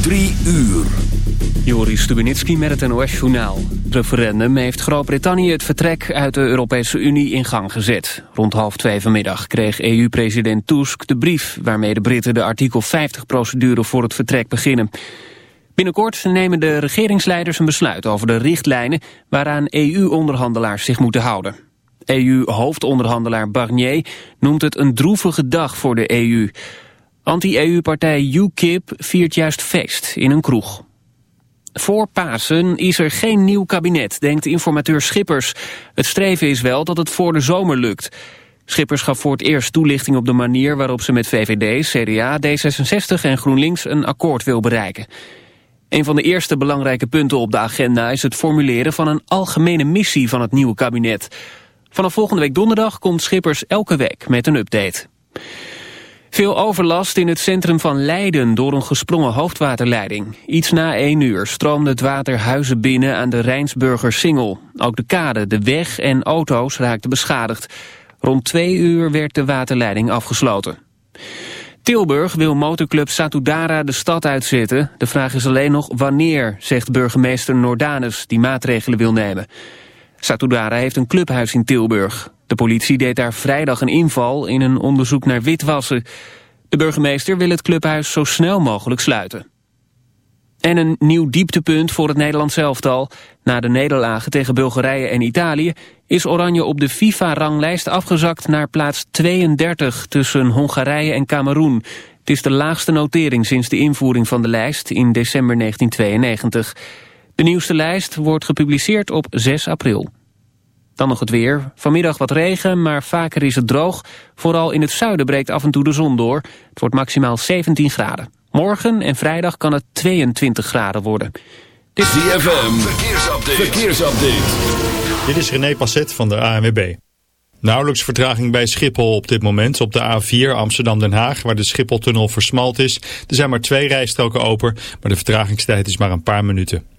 Drie uur. Joris Stubenitski met het NOS-journaal. Referendum heeft Groot-Brittannië het vertrek uit de Europese Unie in gang gezet. Rond half twee vanmiddag kreeg EU-president Tusk de brief... waarmee de Britten de artikel 50-procedure voor het vertrek beginnen. Binnenkort nemen de regeringsleiders een besluit over de richtlijnen... waaraan EU-onderhandelaars zich moeten houden. EU-hoofdonderhandelaar Barnier noemt het een droevige dag voor de EU... Anti-EU-partij UKIP viert juist feest in een kroeg. Voor Pasen is er geen nieuw kabinet, denkt informateur Schippers. Het streven is wel dat het voor de zomer lukt. Schippers gaf voor het eerst toelichting op de manier waarop ze met VVD, CDA, D66 en GroenLinks een akkoord wil bereiken. Een van de eerste belangrijke punten op de agenda is het formuleren van een algemene missie van het nieuwe kabinet. Vanaf volgende week donderdag komt Schippers elke week met een update. Veel overlast in het centrum van Leiden door een gesprongen hoofdwaterleiding. Iets na één uur stroomde het water huizen binnen aan de Rijnsburger Singel. Ook de kade, de weg en auto's raakten beschadigd. Rond twee uur werd de waterleiding afgesloten. Tilburg wil motorclub Satudara de stad uitzetten. De vraag is alleen nog wanneer, zegt burgemeester Nordanus, die maatregelen wil nemen. Satudara heeft een clubhuis in Tilburg. De politie deed daar vrijdag een inval in een onderzoek naar witwassen. De burgemeester wil het clubhuis zo snel mogelijk sluiten. En een nieuw dieptepunt voor het Nederlands elftal. Na de nederlagen tegen Bulgarije en Italië is Oranje op de FIFA-ranglijst afgezakt naar plaats 32 tussen Hongarije en Cameroen. Het is de laagste notering sinds de invoering van de lijst in december 1992. De nieuwste lijst wordt gepubliceerd op 6 april. Dan nog het weer. Vanmiddag wat regen, maar vaker is het droog. Vooral in het zuiden breekt af en toe de zon door. Het wordt maximaal 17 graden. Morgen en vrijdag kan het 22 graden worden. Dit is DFM. Verkeersupdate. Verkeersupdate. Dit is René Passet van de ANWB. Nauwelijks vertraging bij Schiphol op dit moment op de A4 Amsterdam-Den Haag, waar de Schipholtunnel versmalt is. Er zijn maar twee rijstroken open, maar de vertragingstijd is maar een paar minuten.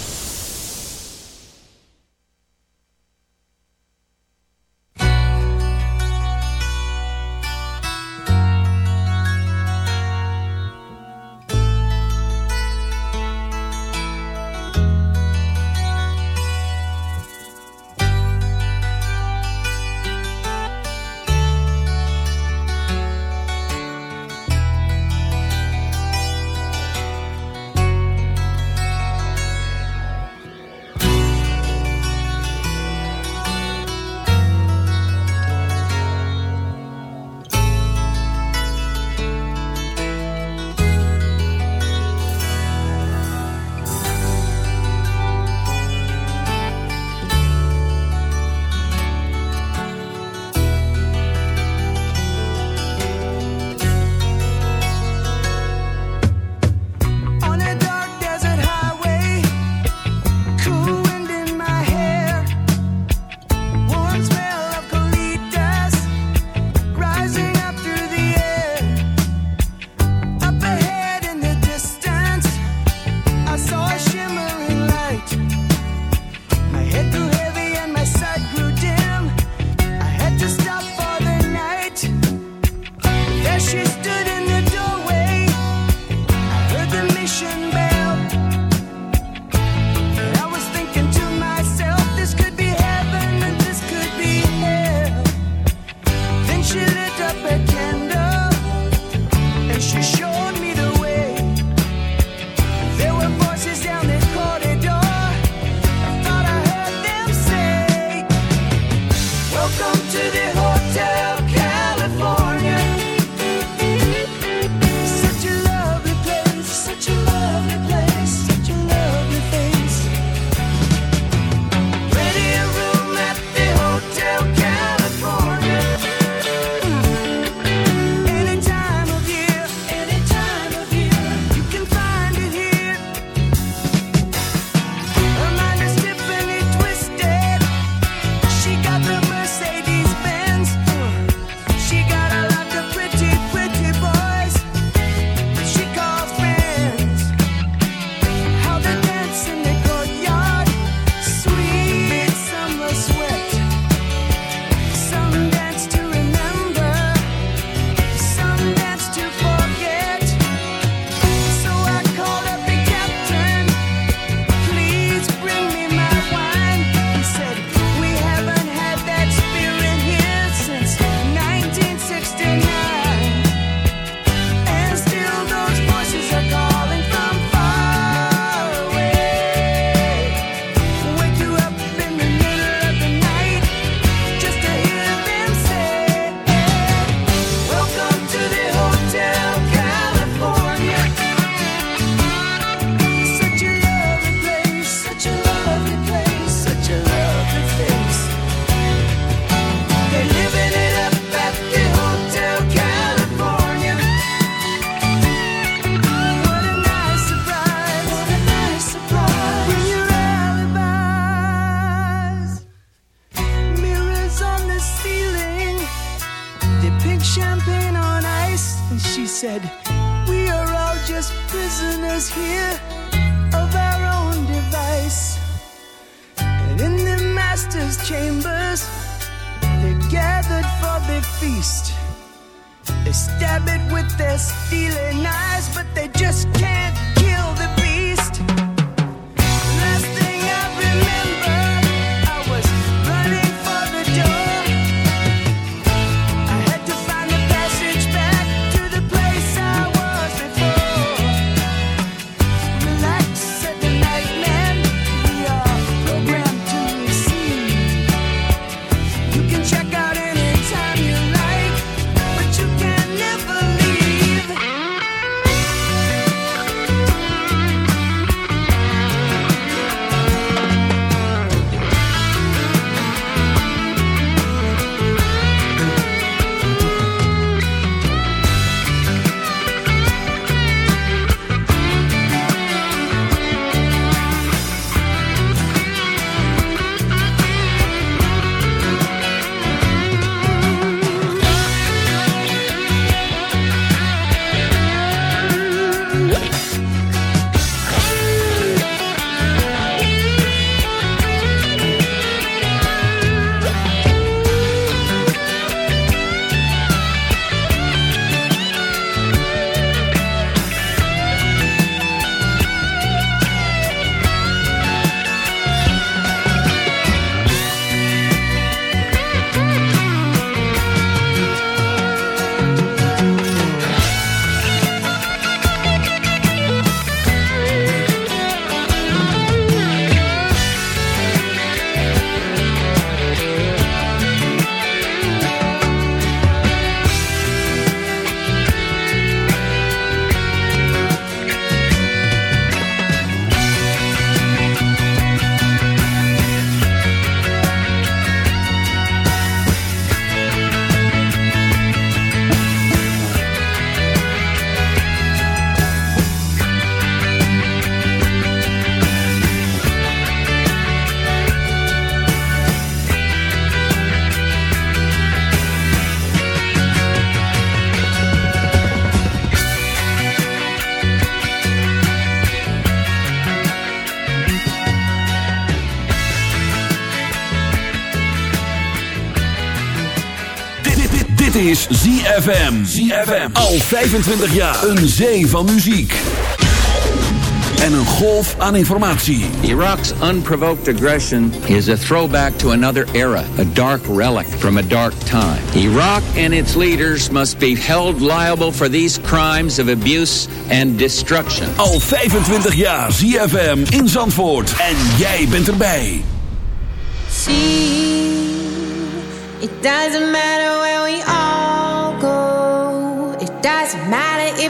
up is ZFM. ZFM. Al 25 jaar. Een zee van muziek. En een golf aan informatie. Iraq's unprovoked aggression is a throwback to another era. A dark relic from a dark time. Iraq and its leaders must be held liable for these crimes of abuse and destruction. Al 25 jaar. ZFM in Zandvoort. En jij bent erbij. See, it doesn't matter where we are.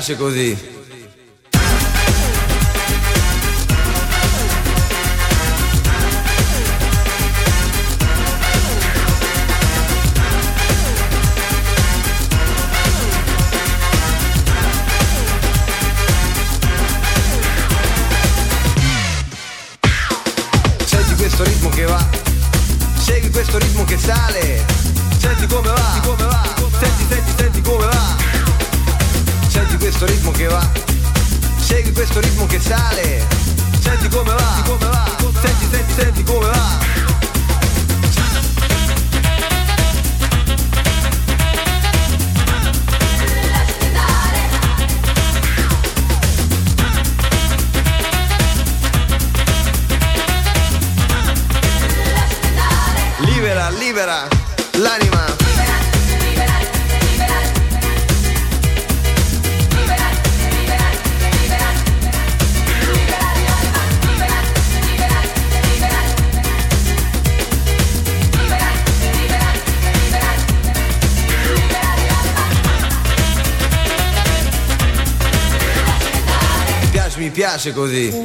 piace così. piace così.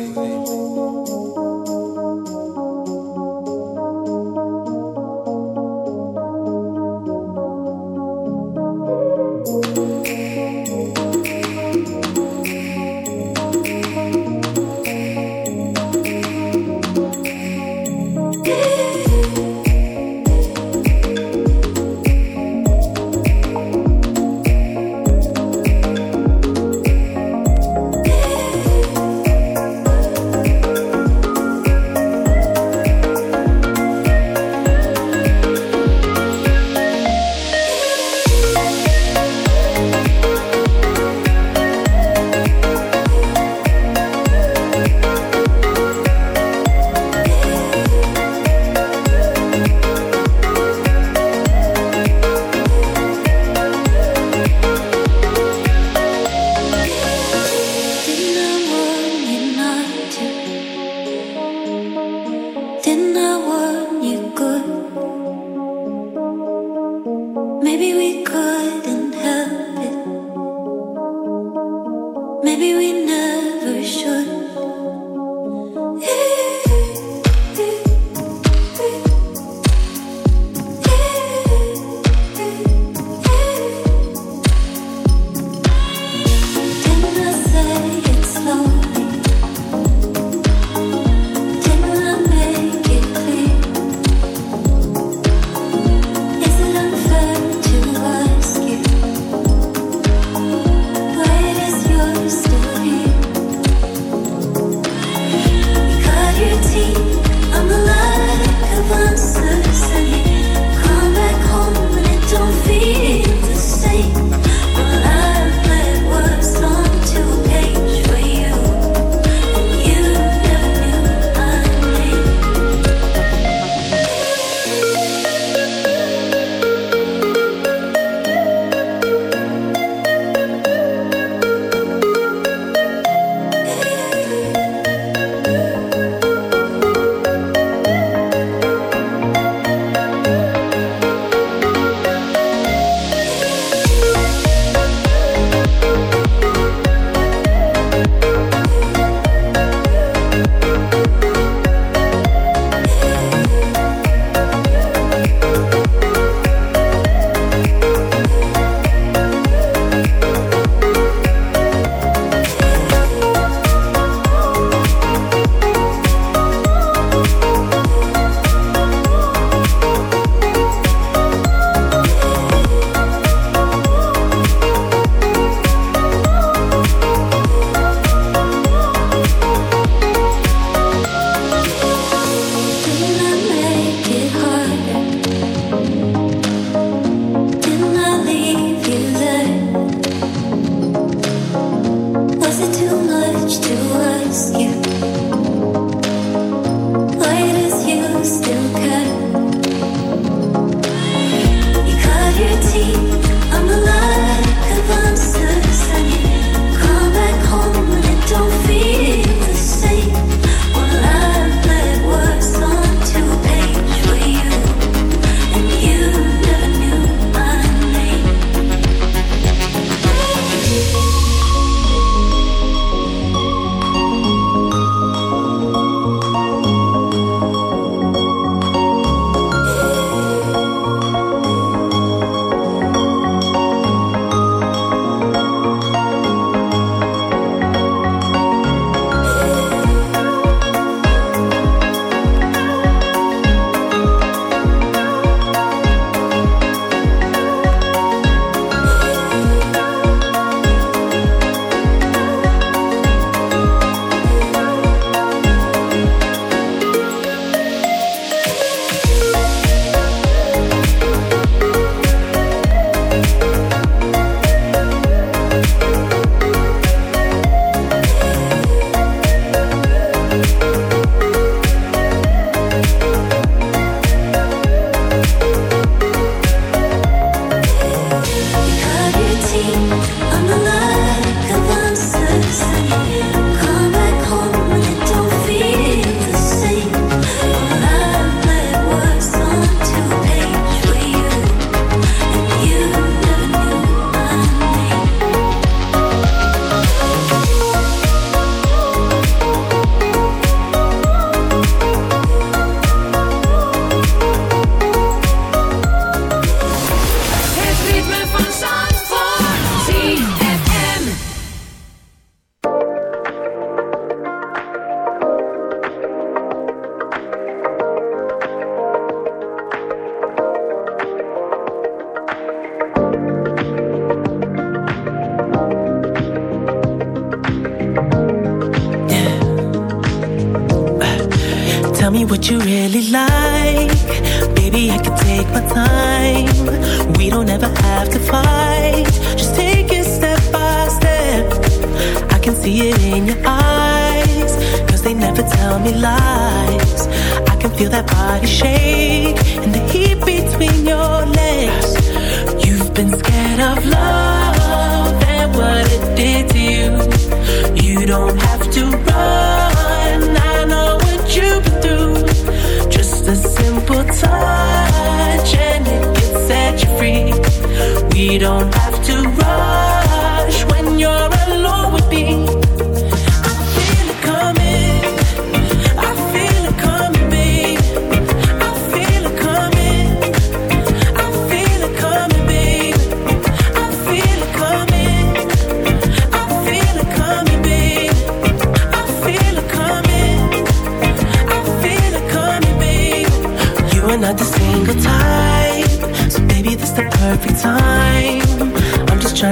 don't have to run.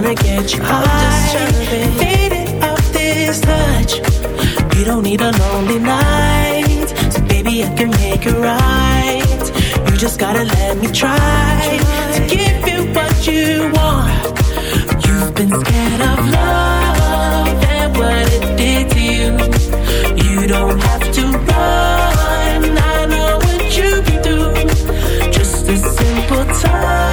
trying to get you high. I'm just this touch. We don't need a lonely night, so baby I can make it right. You just gotta let me try to give you what you want. You've been scared of love and what it did to you. You don't have to run. I know what you've been through. Just a simple touch.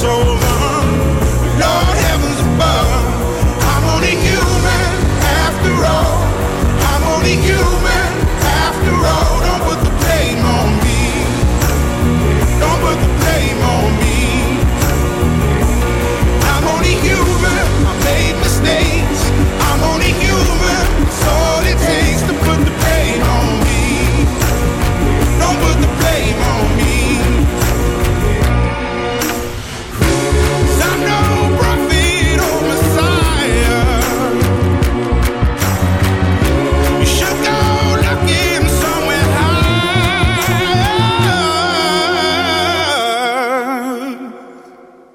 soul.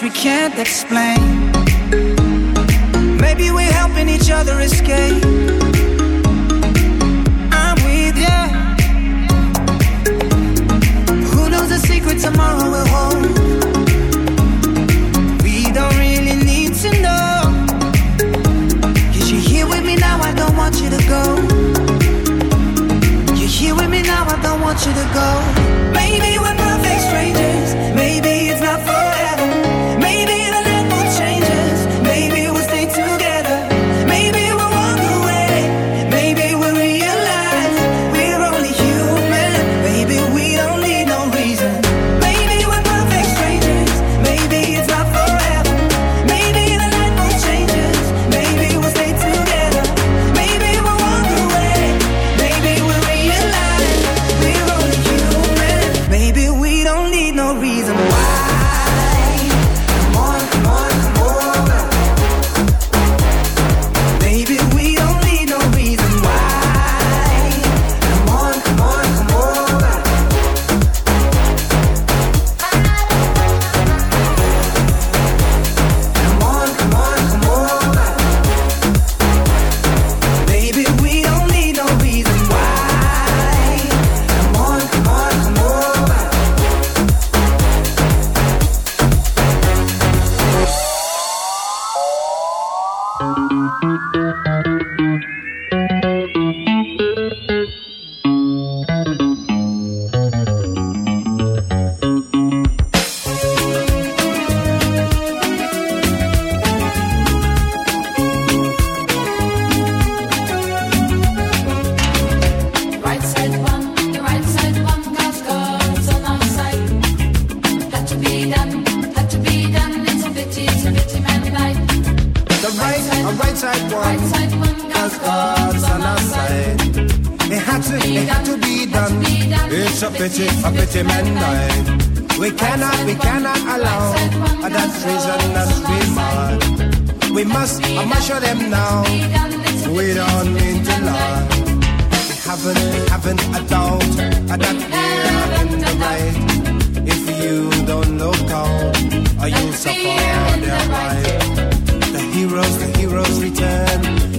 we can't explain. heroes return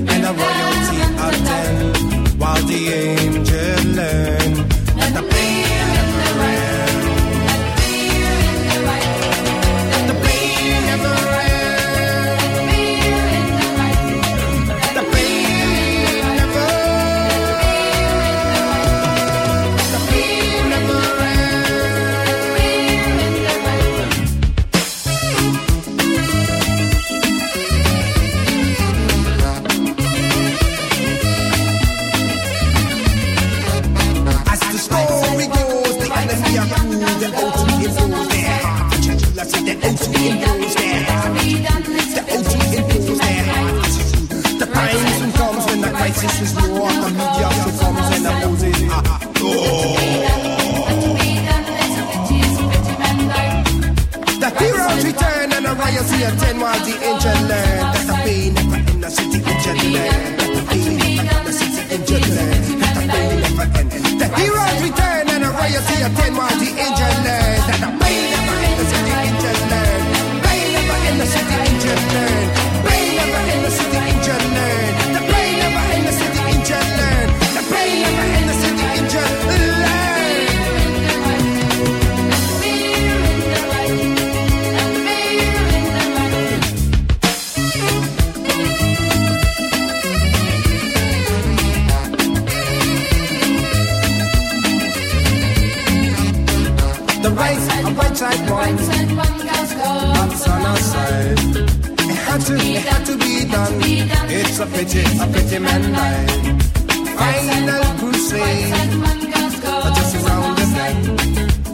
Just around the night.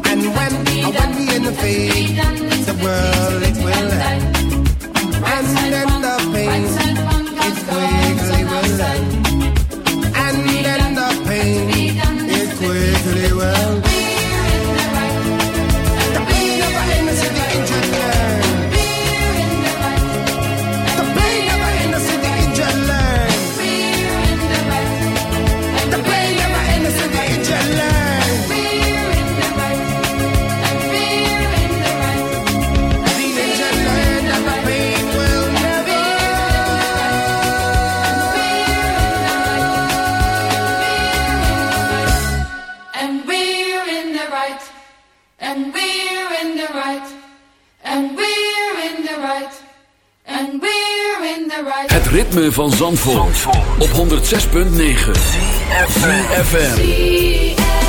And when, when we in the face. Op 106.9 FM.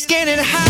scanning high.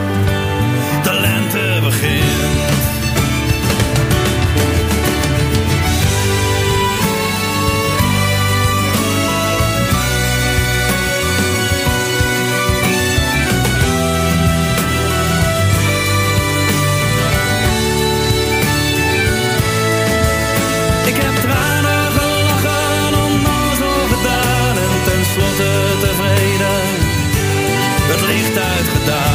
Licht uitgedaan.